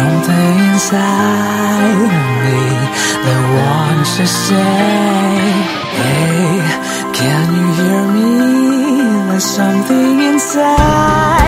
something inside of me that wants to say, Hey, can you hear me? There's something inside